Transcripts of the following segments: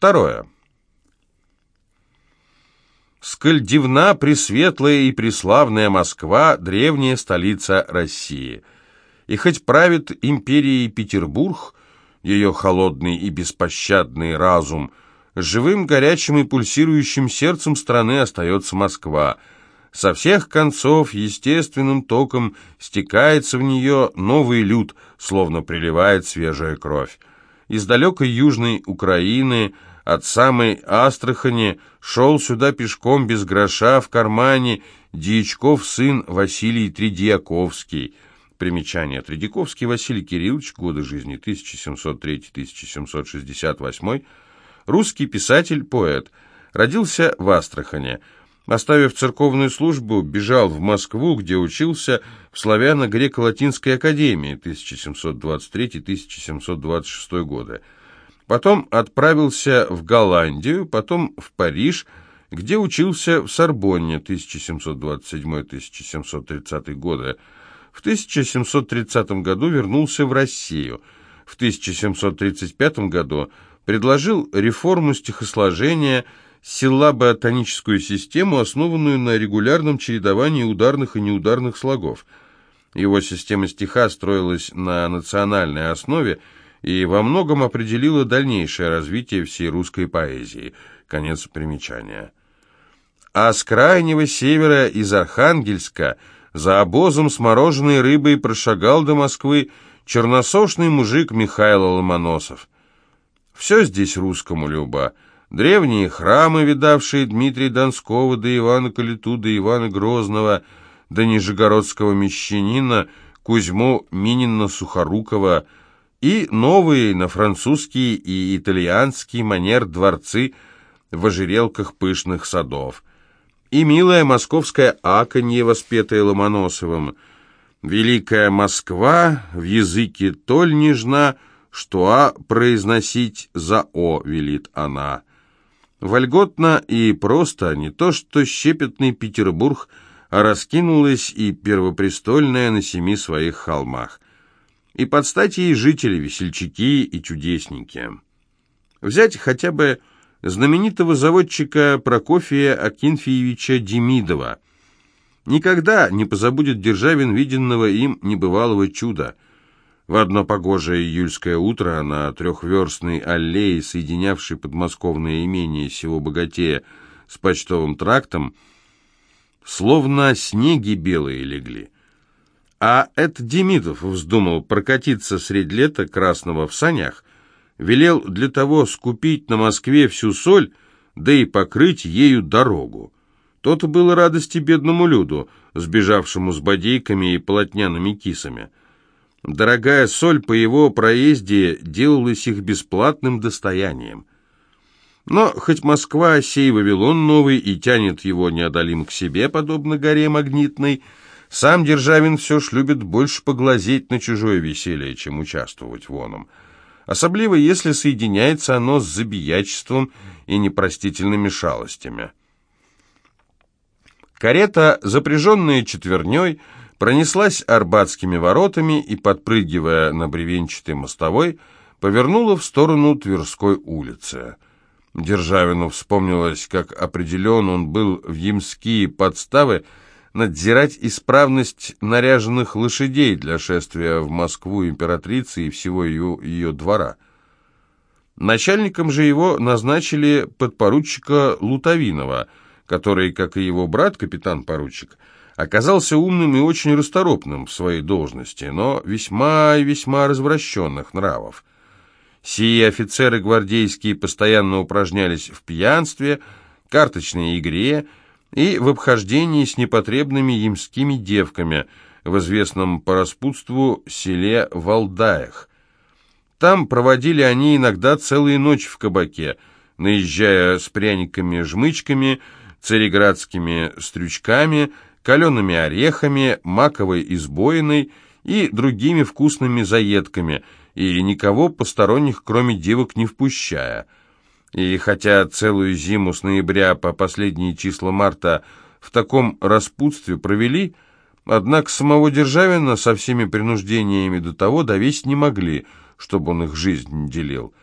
Второе. Сколь дивна, пресветлая и преславная Москва, древняя столица России. И хоть правит империей Петербург, ее холодный и беспощадный разум, живым, горячим и пульсирующим сердцем страны остается Москва. Со всех концов естественным током стекается в нее новый люд, словно приливает свежая кровь. Из далекой южной Украины – от самой Астрахани шел сюда пешком без гроша в кармане Дьячков сын Василий Тридьяковский. Примечание. Тридьяковский Василий Кириллович, годы жизни 1703-1768, русский писатель, поэт. Родился в Астрахани. Оставив церковную службу, бежал в Москву, где учился в Славяно-Греко-Латинской академии 1723-1726 годы. Потом отправился в Голландию, потом в Париж, где учился в Сорбонне 1727-1730 годы. В 1730 году вернулся в Россию. В 1735 году предложил реформу стихосложения, силлабо-тоническую систему, основанную на регулярном чередовании ударных и неударных слогов. Его система стиха строилась на национальной основе, и во многом определила дальнейшее развитие всей русской поэзии. Конец примечания. А с крайнего севера из Архангельска за обозом с мороженой рыбой прошагал до Москвы черносошный мужик Михаил Ломоносов. Все здесь русскому люба. Древние храмы, видавшие Дмитрия Донского, до Ивана Калиту, до Ивана Грозного, до нижегородского мещанина Кузьму Минина-Сухорукова – и новые на французский и итальянский манер дворцы в ожерелках пышных садов, и милая московская аконье, воспетая Ломоносовым, «Великая Москва в языке толь нежна, что «а» произносить за «о» велит она». Вольготно и просто, не то что щепетный Петербург, а раскинулась и первопрестольная на семи своих холмах – и под стать ей жители, весельчаки и чудесники. Взять хотя бы знаменитого заводчика Прокофия Акинфеевича Демидова. Никогда не позабудет Державин виденного им небывалого чуда. В одно погожее июльское утро на трехверстной аллее, соединявшей подмосковное имение сего богатея с почтовым трактом, словно снеги белые легли. А это Демидов вздумал прокатиться средь лета красного в санях, велел для того скупить на Москве всю соль, да и покрыть ею дорогу. То-то было радости бедному люду, сбежавшему с бодейками и полотняными кисами. Дорогая соль по его проезде делалась их бесплатным достоянием. Но хоть Москва сей Вавилон новый и тянет его неодолим к себе, подобно горе магнитной, сам Державин все ж любит больше поглазеть на чужое веселье, чем участвовать в оном. Особливо, если соединяется оно с забиячеством и непростительными шалостями. Карета, запряженная четверней, пронеслась арбатскими воротами и, подпрыгивая на бревенчатой мостовой, повернула в сторону Тверской улицы. Державину вспомнилось, как определен он был в ямские подставы, надзирать исправность наряженных лошадей для шествия в Москву императрицы и всего ее, ее двора. Начальником же его назначили подпоручика Лутовинова, который, как и его брат, капитан-поручик, оказался умным и очень расторопным в своей должности, но весьма и весьма развращенных нравов. Сии офицеры гвардейские постоянно упражнялись в пьянстве, карточной игре и в обхождении с непотребными ямскими девками в известном по распутству селе Валдаях. Там проводили они иногда целые ночи в кабаке, наезжая с пряниками-жмычками, цареградскими стрючками, калеными орехами, маковой избоиной и другими вкусными заедками, и никого посторонних, кроме девок, не впущая – и хотя целую зиму с ноября по последние числа марта в таком распутстве провели, однако самого Державина со всеми принуждениями до того довесить не могли, чтобы он их жизнь делил.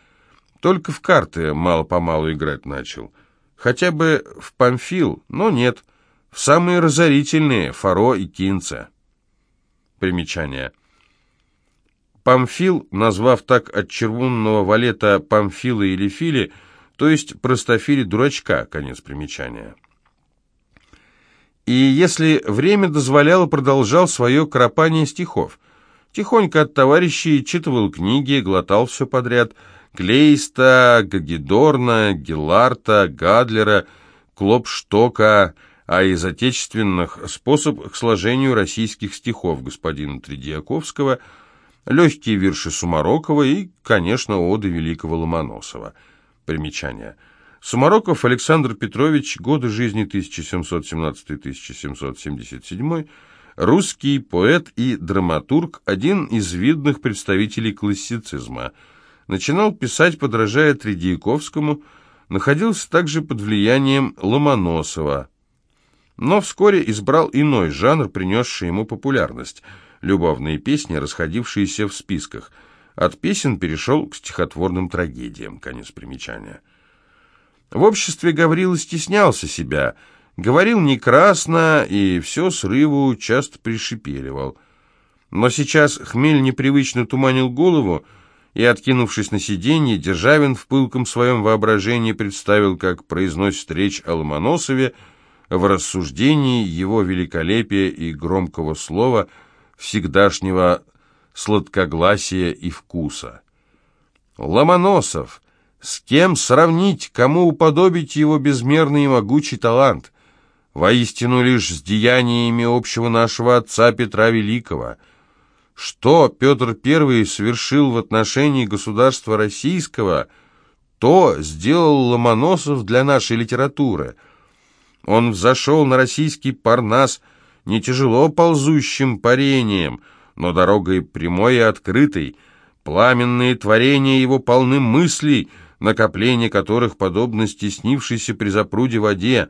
Только в карты мало-помалу играть начал. Хотя бы в Памфил, но нет. В самые разорительные — Фаро и Кинца. Примечание. Памфил, назвав так от червонного валета Памфила или Фили, то есть простофили дурачка, конец примечания. И если время дозволяло, продолжал свое кропание стихов. Тихонько от товарищей читывал книги, глотал все подряд. Клейста, Гагедорна, Геларта, Гадлера, Клопштока, а из отечественных способ к сложению российских стихов господина Тредиаковского, легкие вирши Сумарокова и, конечно, оды великого Ломоносова. Примечание – Сумароков Александр Петрович, годы жизни 1717-1777, русский поэт и драматург, один из видных представителей классицизма. Начинал писать, подражая Тредьяковскому, находился также под влиянием Ломоносова. Но вскоре избрал иной жанр, принесший ему популярность – любовные песни, расходившиеся в списках. От песен перешел к стихотворным трагедиям. Конец примечания. В обществе Гаврила стеснялся себя, говорил некрасно и все срыву часто пришипеливал. Но сейчас хмель непривычно туманил голову, и, откинувшись на сиденье, Державин в пылком своем воображении представил, как произносит речь о Ломоносове в рассуждении его великолепия и громкого слова, всегдашнего сладкогласия и вкуса. «Ломоносов!» С кем сравнить, кому уподобить его безмерный и могучий талант? Воистину лишь с деяниями общего нашего отца Петра Великого. Что Петр I совершил в отношении государства российского, то сделал Ломоносов для нашей литературы. Он взошел на российский парнас не тяжело ползущим парением, но дорогой прямой и открытой. Пламенные творения его полны мыслей — накопление которых, подобно стеснившейся при запруде воде,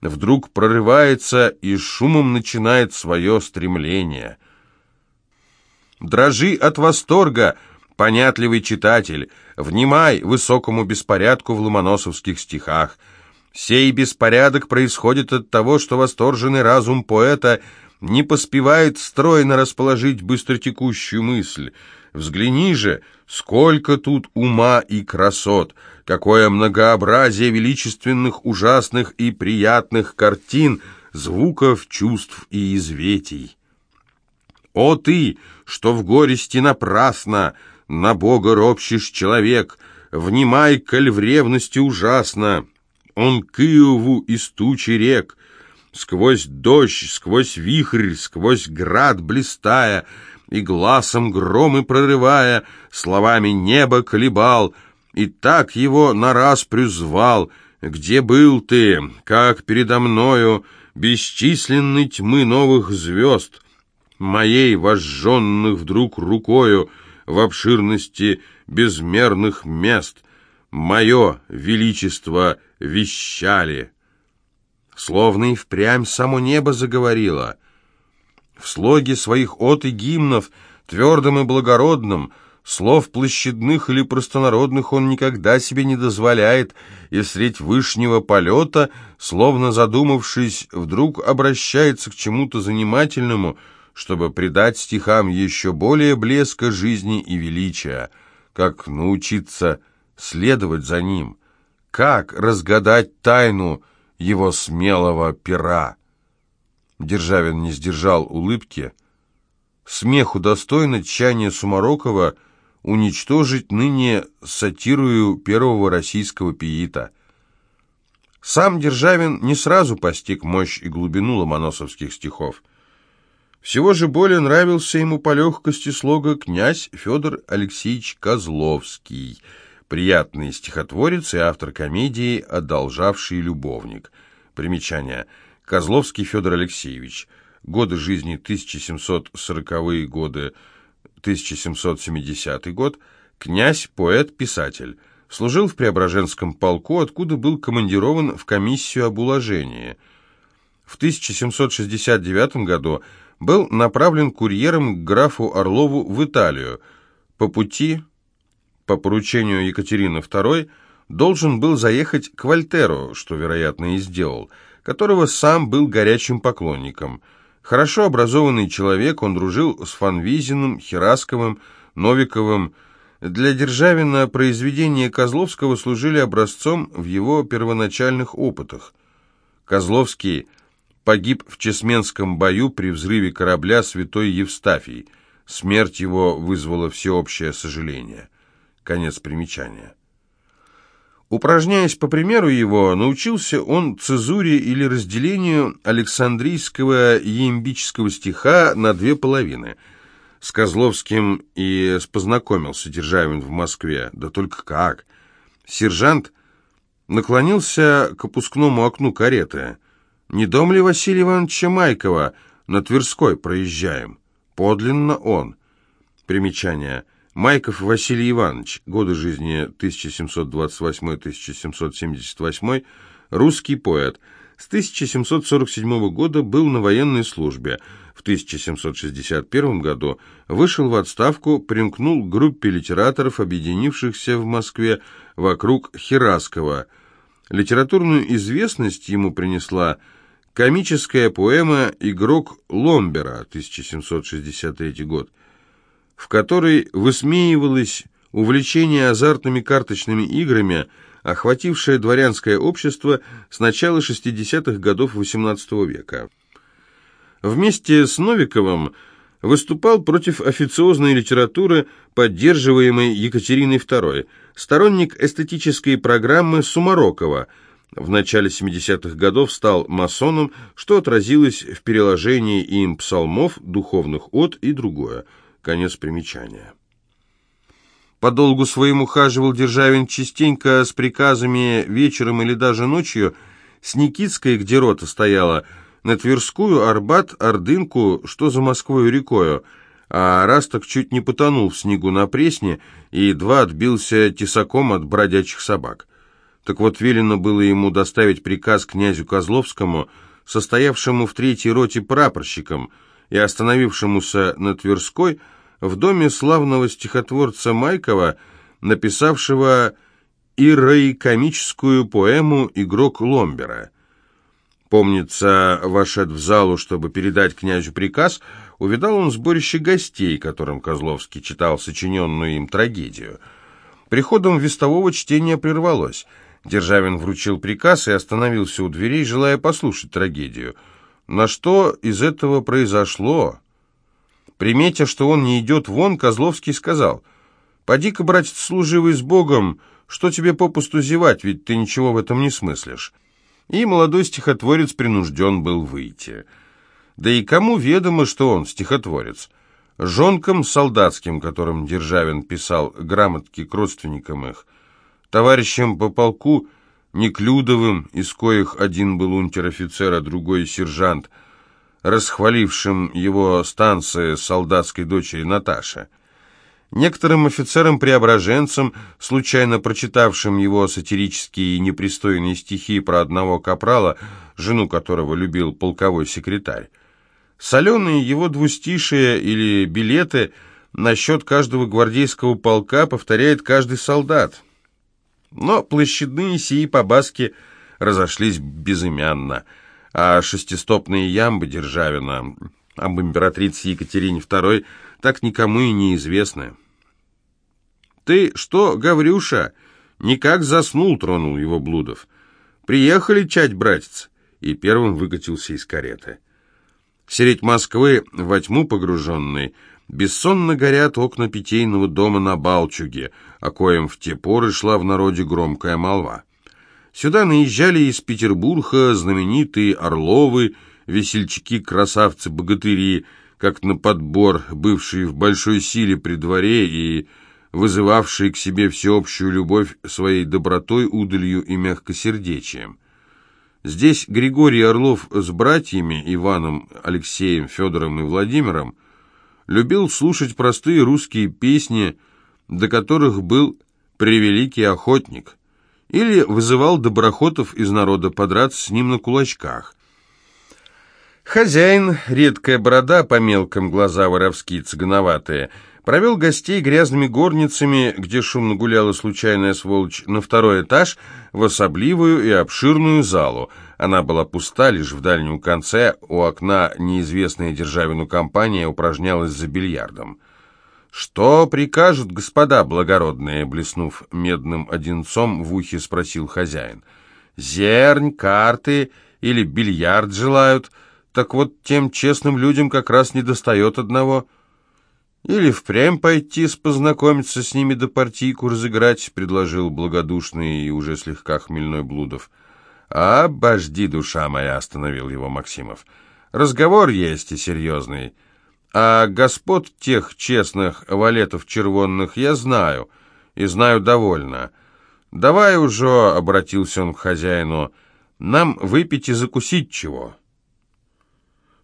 вдруг прорывается и шумом начинает свое стремление. Дрожи от восторга, понятливый читатель, внимай высокому беспорядку в ломоносовских стихах. Сей беспорядок происходит от того, что восторженный разум поэта не поспевает стройно расположить быстротекущую мысль, Взгляни же, сколько тут ума и красот, какое многообразие величественных, ужасных и приятных картин, звуков, чувств и изветий. О ты, что в горести напрасно на Бога ропщешь человек, внимай, коль в ревности ужасно, он к Иову из тучи рек, сквозь дождь, сквозь вихрь, сквозь град блистая, и глазом громы прорывая, словами небо колебал, и так его на раз призвал. Где был ты, как передо мною, бесчисленной тьмы новых звезд, моей вожженных вдруг рукою в обширности безмерных мест, мое величество вещали. Словно и впрямь само небо заговорило — в слоге своих от и гимнов, твердым и благородным, слов площадных или простонародных он никогда себе не дозволяет, и средь вышнего полета, словно задумавшись, вдруг обращается к чему-то занимательному, чтобы придать стихам еще более блеска жизни и величия, как научиться следовать за ним, как разгадать тайну его смелого пера. Державин не сдержал улыбки. Смеху достойно тчание Сумарокова уничтожить ныне сатирую первого российского пиита. Сам Державин не сразу постиг мощь и глубину ломоносовских стихов. Всего же более нравился ему по легкости слога князь Федор Алексеевич Козловский, приятный стихотворец и автор комедии «Одолжавший любовник». Примечание – Козловский Федор Алексеевич. Годы жизни 1740-е годы, 1770 год. Князь, поэт, писатель. Служил в Преображенском полку, откуда был командирован в комиссию об уложении. В 1769 году был направлен курьером к графу Орлову в Италию. По пути по поручению Екатерины II должен был заехать к Вольтеру, что, вероятно, и сделал, которого сам был горячим поклонником. Хорошо образованный человек, он дружил с Фанвизиным, Херасковым, Новиковым. Для Державина произведения Козловского служили образцом в его первоначальных опытах. Козловский погиб в Чесменском бою при взрыве корабля «Святой Евстафий». Смерть его вызвала всеобщее сожаление. Конец примечания. Упражняясь по примеру его, научился он цезуре или разделению Александрийского иембического стиха на две половины. С Козловским и познакомился Державин в Москве, да только как. Сержант наклонился к опускному окну кареты. «Не дом ли Василия Ивановича Майкова? На Тверской проезжаем». Подлинно он. Примечание. Майков Василий Иванович, годы жизни 1728-1778, русский поэт. С 1747 года был на военной службе. В 1761 году вышел в отставку, примкнул к группе литераторов, объединившихся в Москве вокруг Хераскова. Литературную известность ему принесла комическая поэма «Игрок Ломбера» 1763 год в которой высмеивалось увлечение азартными карточными играми, охватившее дворянское общество с начала 60-х годов XVIII века. Вместе с Новиковым выступал против официозной литературы, поддерживаемой Екатериной II, сторонник эстетической программы Сумарокова. В начале 70-х годов стал масоном, что отразилось в переложении им псалмов, духовных от и другое – Конец примечания. По долгу своему ухаживал Державин частенько с приказами вечером или даже ночью с Никитской, где рота стояла, на Тверскую, Арбат, Ордынку, что за Москвою рекою, а раз так чуть не потонул в снегу на Пресне и едва отбился тесаком от бродячих собак. Так вот, велено было ему доставить приказ князю Козловскому, состоявшему в третьей роте прапорщиком и остановившемуся на Тверской, в доме славного стихотворца Майкова, написавшего ирроикомическую поэму «Игрок Ломбера». Помнится, вошед в залу, чтобы передать князю приказ, увидал он сборище гостей, которым Козловский читал сочиненную им трагедию. Приходом вестового чтения прервалось. Державин вручил приказ и остановился у дверей, желая послушать трагедию. На что из этого произошло, Приметя, что он не идет вон, Козловский сказал, «Поди-ка, братец, служивый с Богом, что тебе попусту зевать, ведь ты ничего в этом не смыслишь». И молодой стихотворец принужден был выйти. Да и кому ведомо, что он стихотворец? Жонкам солдатским, которым Державин писал грамотки к родственникам их, товарищам по полку Неклюдовым, из коих один был унтер-офицер, а другой сержант – расхвалившим его станции солдатской дочери Наташи. Некоторым офицерам-преображенцам, случайно прочитавшим его сатирические и непристойные стихи про одного капрала, жену которого любил полковой секретарь. Соленые его двустишие или билеты насчет каждого гвардейского полка повторяет каждый солдат. Но площадные сии побаски разошлись безымянно – а шестистопные ямбы Державина об императрице Екатерине II так никому и не известны. «Ты что, Гаврюша, никак заснул?» — тронул его Блудов. «Приехали чать, братец!» И первым выкатился из кареты. Сереть Москвы, во тьму погруженной, бессонно горят окна питейного дома на Балчуге, о коем в те поры шла в народе громкая молва. Сюда наезжали из Петербурга знаменитые Орловы, весельчаки-красавцы-богатыри, как на подбор, бывшие в большой силе при дворе и вызывавшие к себе всеобщую любовь своей добротой, удалью и мягкосердечием. Здесь Григорий Орлов с братьями Иваном, Алексеем, Федором и Владимиром любил слушать простые русские песни, до которых был превеликий охотник – или вызывал доброхотов из народа подраться с ним на кулачках. Хозяин, редкая борода, по мелкам глаза воровские цыгановатые, провел гостей грязными горницами, где шумно гуляла случайная сволочь, на второй этаж, в особливую и обширную залу. Она была пуста, лишь в дальнем конце, у окна неизвестная Державину компания упражнялась за бильярдом. «Что прикажут господа благородные?» — блеснув медным одинцом, в ухе спросил хозяин. «Зернь, карты или бильярд желают?» Так вот, тем честным людям как раз не достает одного. Или впрямь пойти познакомиться с ними да партийку разыграть, предложил благодушный и уже слегка хмельной Блудов. «А, обожди, душа моя!» — остановил его Максимов. «Разговор есть и серьезный. А господ тех честных валетов червонных я знаю, и знаю довольно. Давай уже, — обратился он к хозяину, — нам выпить и закусить чего».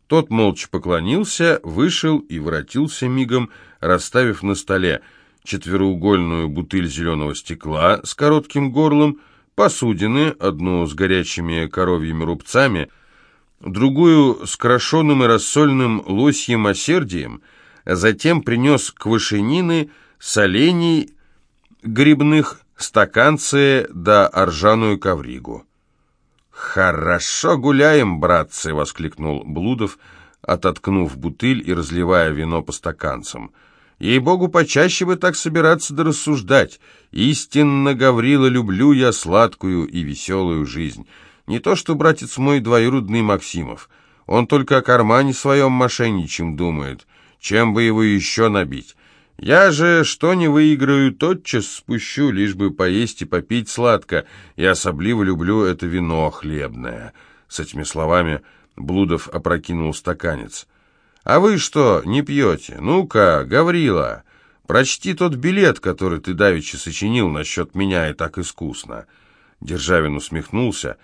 Тот молча поклонился, вышел и воротился мигом, расставив на столе четвероугольную бутыль зеленого стекла с коротким горлом, посудины, одну с горячими коровьими рубцами, другую с крошеным и рассольным лосьем осердием, а затем принес квашенины, солений грибных, стаканцы да оржаную ковригу. «Хорошо гуляем, братцы!» — воскликнул Блудов, ототкнув бутыль и разливая вино по стаканцам. «Ей-богу, почаще бы так собираться да рассуждать. Истинно, Гаврила, люблю я сладкую и веселую жизнь. Не то что братец мой двоюродный Максимов. Он только о кармане своем мошенничем думает. Чем бы его еще набить? Я же, что не выиграю, тотчас спущу, лишь бы поесть и попить сладко, и особливо люблю это вино хлебное». С этими словами Блудов опрокинул стаканец. «А вы что, не пьете? Ну-ка, Гаврила, прочти тот билет, который ты давеча сочинил насчет меня и так искусно». Державин усмехнулся.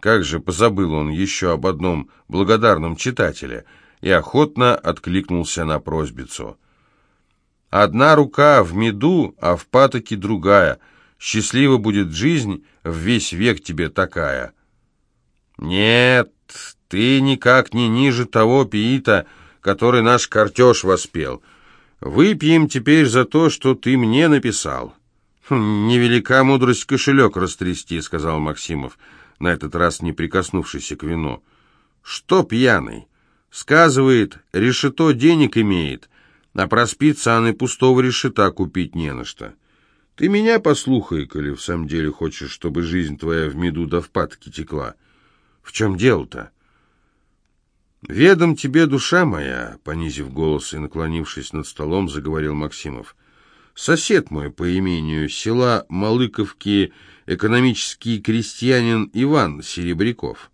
Как же позабыл он еще об одном благодарном читателе и охотно откликнулся на просьбицу. Одна рука в меду, а в патоке другая. Счастлива будет жизнь, в весь век тебе такая. Нет, ты никак не ниже того пиита, который наш картеж воспел. Выпьем теперь за то, что ты мне написал. Хм, «Невелика мудрость кошелек растрясти», — сказал Максимов, на этот раз не прикоснувшийся к вину. «Что пьяный? Сказывает, решето денег имеет, а проспится он и пустого решета купить не на что. Ты меня послухай, коли в самом деле хочешь, чтобы жизнь твоя в меду да в патке текла. В чем дело-то? «Ведом тебе, душа моя», — понизив голос и наклонившись над столом, заговорил Максимов. «Сосед мой по имению села Малыковки, экономический крестьянин Иван Серебряков.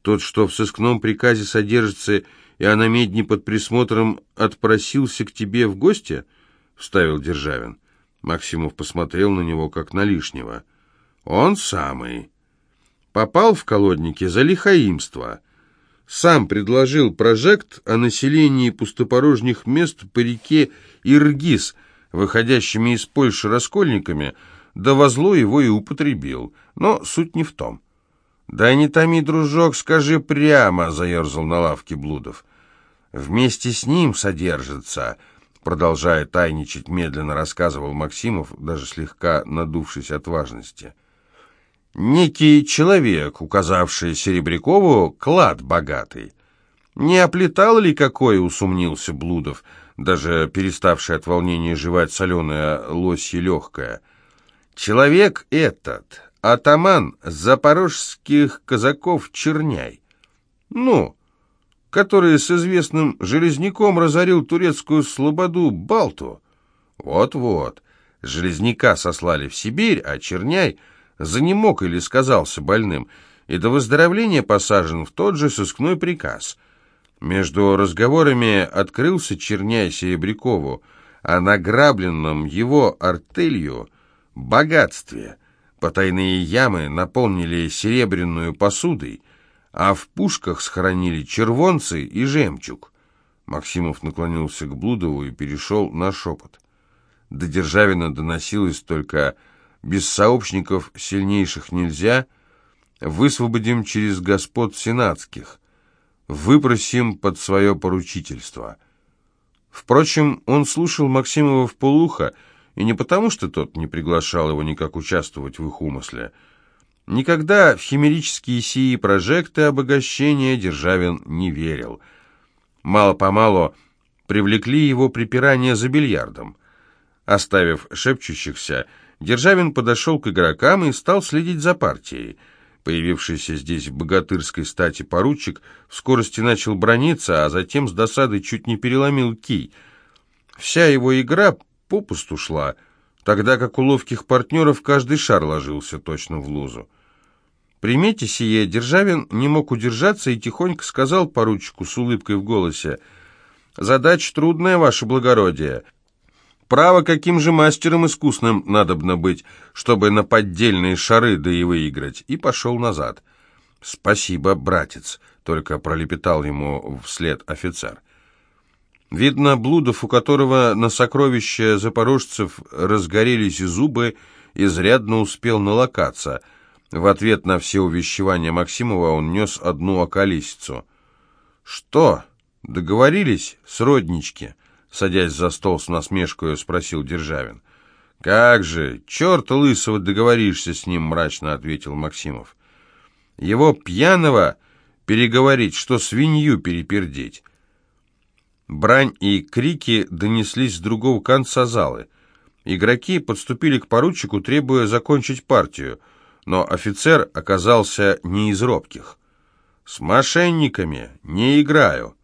Тот, что в сыскном приказе содержится и а на медне под присмотром отпросился к тебе в гости?» — вставил Державин. Максимов посмотрел на него, как на лишнего. «Он самый. Попал в колодники за лихаимство. Сам предложил прожект о населении пустопорожних мест по реке Иргиз, выходящими из Польши раскольниками, да возло его и употребил. Но суть не в том. «Да не томи, дружок, скажи прямо», — заерзал на лавке Блудов. «Вместе с ним содержится», — продолжая тайничать, медленно рассказывал Максимов, даже слегка надувшись от важности. «Некий человек, указавший Серебрякову клад богатый. Не оплетал ли какой, усомнился Блудов, даже переставший от волнения жевать соленое лосье легкое. Человек этот атаман запорожских казаков Черняй. Ну, который с известным железняком разорил турецкую слободу Балту. Вот-вот, железняка сослали в Сибирь, а Черняй занемог или сказался больным, и до выздоровления посажен в тот же сыскной приказ. Между разговорами открылся Черняй Серебрякову о награбленном его артелью богатстве – Потайные ямы наполнили серебряную посудой, а в пушках схоронили червонцы и жемчуг. Максимов наклонился к Блудову и перешел на шепот. До Державина доносилось только «без сообщников сильнейших нельзя», «высвободим через господ сенатских». выпросим под свое поручительство». Впрочем, он слушал Максимова в полухо, и не потому, что тот не приглашал его никак участвовать в их умысле. Никогда в химерические сии прожекты обогащения Державин не верил. Мало-помалу привлекли его припирание за бильярдом. Оставив шепчущихся, Державин подошел к игрокам и стал следить за партией. Появившийся здесь в богатырской стати поручик в скорости начал брониться, а затем с досадой чуть не переломил кий. Вся его игра попусту шла, тогда как у ловких партнеров каждый шар ложился точно в лузу. Примете сие, Державин не мог удержаться и тихонько сказал поручику с улыбкой в голосе, «Задача трудная, ваше благородие. Право, каким же мастером искусным надобно быть, чтобы на поддельные шары да и выиграть, и пошел назад. «Спасибо, братец», — только пролепетал ему вслед офицер. Видно, Блудов, у которого на сокровища запорожцев разгорелись зубы, изрядно успел налокаться. В ответ на все увещевания Максимова он нес одну околесицу. «Что, договорились, сроднички?» садясь за стол с насмешкой, спросил Державин. «Как же, черта лысого договоришься с ним», — мрачно ответил Максимов. «Его пьяного переговорить, что свинью перепердеть». Брань и крики донеслись с другого конца залы. Игроки подступили к поручику, требуя закончить партию, но офицер оказался не из робких. «С мошенниками не играю».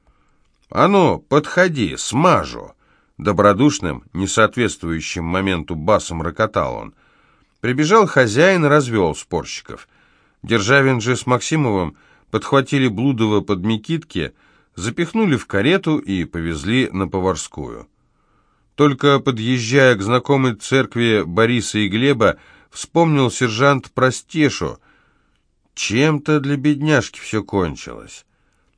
«А ну, подходи, смажу!» Добродушным, несоответствующим моменту басом рокотал он. Прибежал хозяин развел спорщиков. Державин же с Максимовым подхватили Блудова под Микитки, запихнули в карету и повезли на Поварскую. Только подъезжая к знакомой церкви Бориса и Глеба, вспомнил сержант про Стешу. Чем-то для бедняжки все кончилось.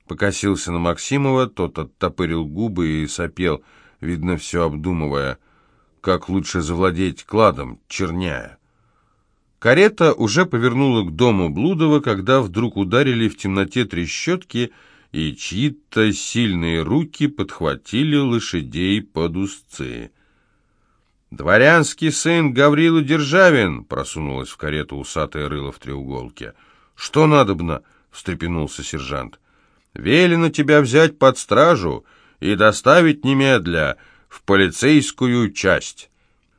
Покосился на Максимова, тот оттопырил губы и сопел, видно, все обдумывая, как лучше завладеть кладом, черняя. Карета уже повернула к дому Блудова, когда вдруг ударили в темноте трещотки, и чьи-то сильные руки подхватили лошадей под узцы. «Дворянский сын Гаврила Державин!» — просунулась в карету усатая рыла в треуголке. «Что надобно?» — встрепенулся сержант. Велено тебя взять под стражу и доставить немедля в полицейскую часть».